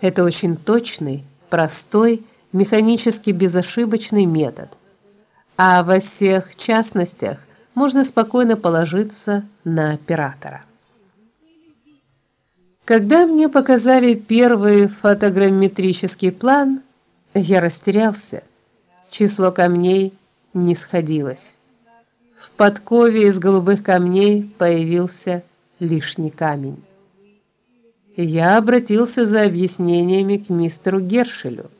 Это очень точный, простой, механически безошибочный метод. А во всех частностях можно спокойно положиться на оператора. Когда мне показали первый фотограмметрический план, я растерялся. Число камней не сходилось. В подкове из голубых камней появился лишний камень. Я обратился за объяснениями к мистеру Гершелю.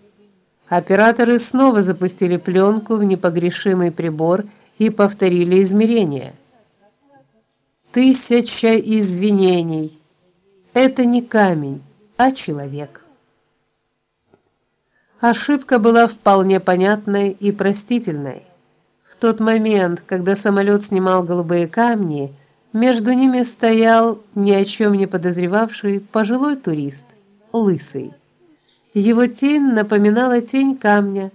Операторы снова запустили пленку в непогрешимый прибор и повторили измерения. Тысяча извинений. Это не камень, а человек. Ошибка была вполне понятной и простительной. В тот момент, когда самолет снимал голубые камни, между ними стоял ни о чем не подозревавший пожилой турист, лысый. Его тень напоминала тень камня,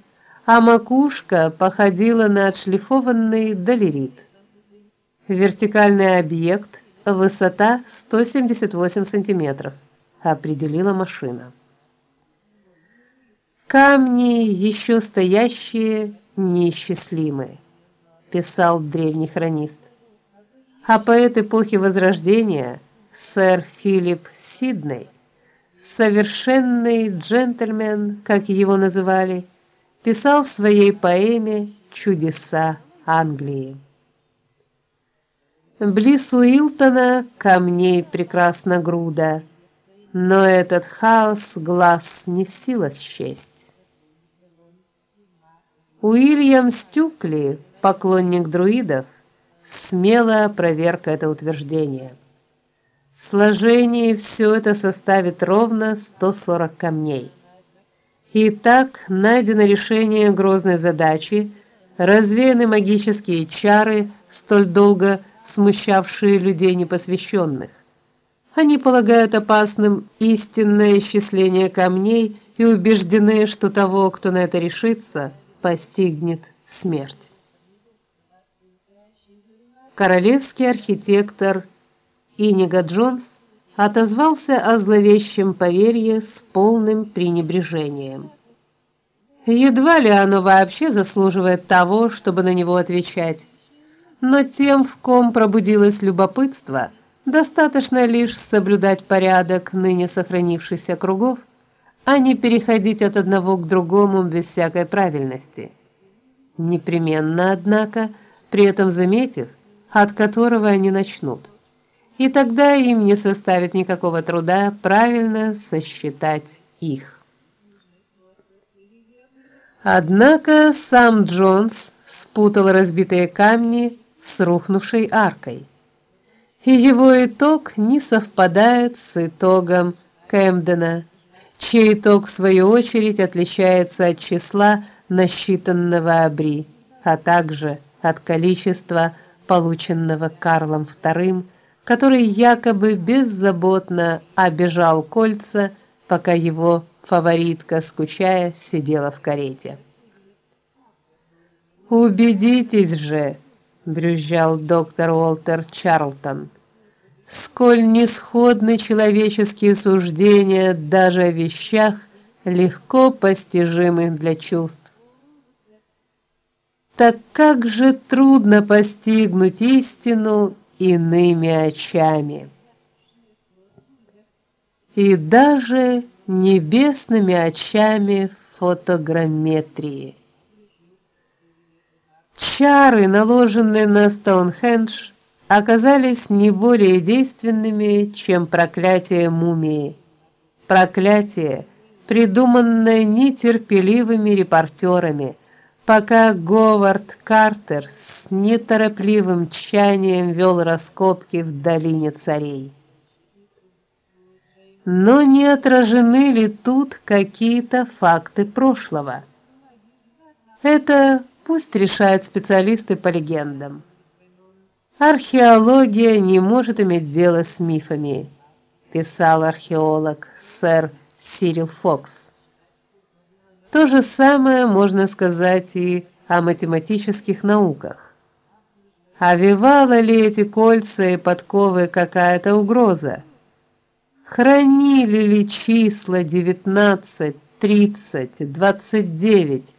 а макушка походила на отшлифованный долерит. Вертикальный объект, высота 178 сантиметров, определила машина. Камни еще стоящие неисчислимы, писал древний хронист. А поэт эпохи Возрождения, сэр Филипп Сидней, совершенный джентльмен, как его называли, писал в своей поэме Чудеса Англии. Близ Уилтона камней прекрасна груда, но этот хаос глаз не в силах счесть. Уильям Стюкли, поклонник друидов, смело опроверг это утверждение. В сложении все это составит ровно 140 камней. Итак, найдено решение грозной задачи, развеяны магические чары, столь долго смущавшие людей непосвященных. Они полагают опасным истинное исчисление камней и убеждены, что того, кто на это решится, постигнет смерть королевский архитектор Инига Джонс отозвался о зловещем поверье с полным пренебрежением. Едва ли оно вообще заслуживает того, чтобы на него отвечать. Но тем, в ком пробудилось любопытство, достаточно лишь соблюдать порядок ныне сохранившихся кругов, а не переходить от одного к другому без всякой правильности. Непременно, однако, при этом заметив, от которого они начнут. И тогда им не составит никакого труда правильно сосчитать их. Однако сам Джонс спутал разбитые камни с рухнувшей аркой. И его итог не совпадает с итогом Кэмдена, чей итог в свою очередь отличается от числа насчитанного обри, а также от количества полученного Карлом II, который якобы беззаботно обежал кольца, пока его фаворитка, скучая, сидела в карете. Убедитесь же, брюзжал доктор Уолтер Чарлтон. Сколь несходны человеческие суждения даже о вещах, легко постижимых для чувств так как же трудно постигнуть истину иными очами. И даже небесными очами фотограмметрии. Чары, наложенные на Стоунхендж, оказались не более действенными, чем проклятие мумии. Проклятие, придуманное нетерпеливыми репортерами, пока Говард Картер с неторопливым тщанием вел раскопки в долине царей. Но не отражены ли тут какие-то факты прошлого? Это пусть решают специалисты по легендам. Археология не может иметь дело с мифами, писал археолог сэр Сирил Фокс. То же самое можно сказать и о математических науках. Овивала ли эти кольца и подковы какая-то угроза? Хранили ли числа девятнадцать, тридцать, двадцать девять